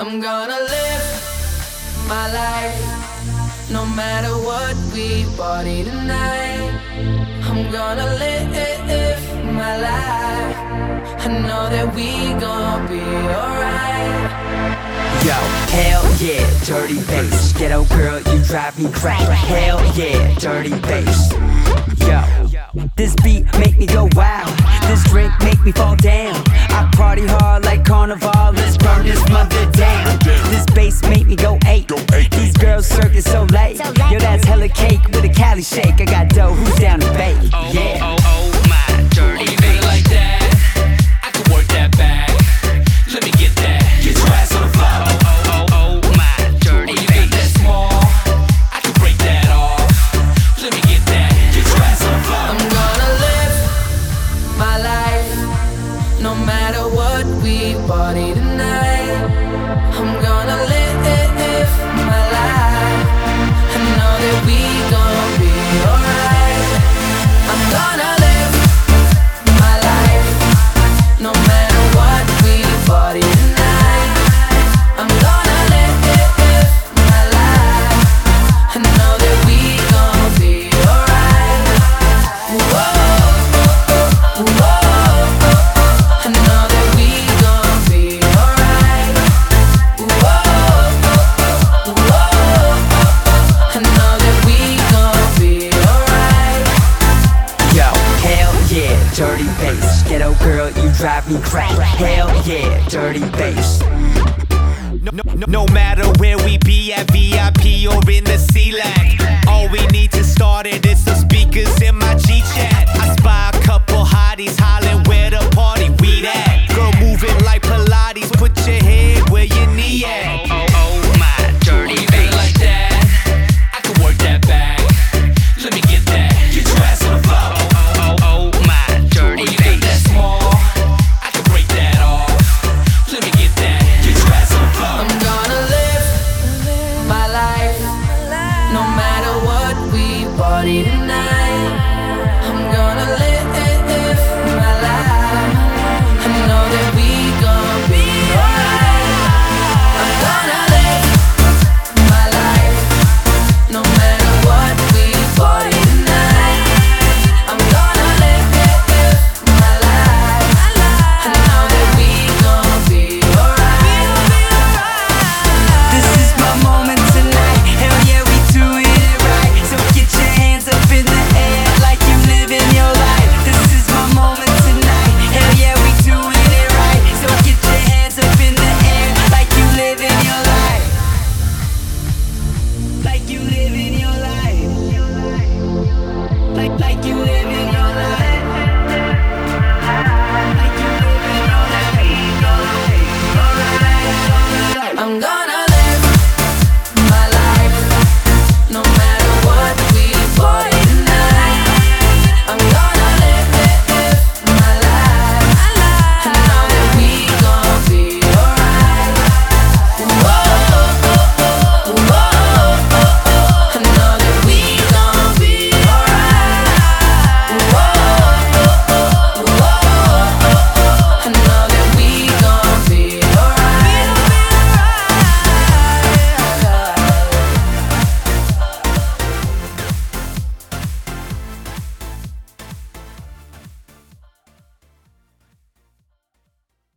I'm gonna live my life no matter what we party tonight. I'm gonna live my life. I know that we gonna be alright. Yo, hell yeah, dirty bass. Ghetto girl, you drive me crazy. Hell yeah, dirty bass. Yo, this beat make me go wild. This drink make me fall down. I party hard like carnival. Let's burn this mother cake with a Cali shake. I got dough. Who's drive me crazy. Hell yeah, dirty bass. No, no, no matter where we be at VIP or in the C-Lac All we need to start it is the like you live.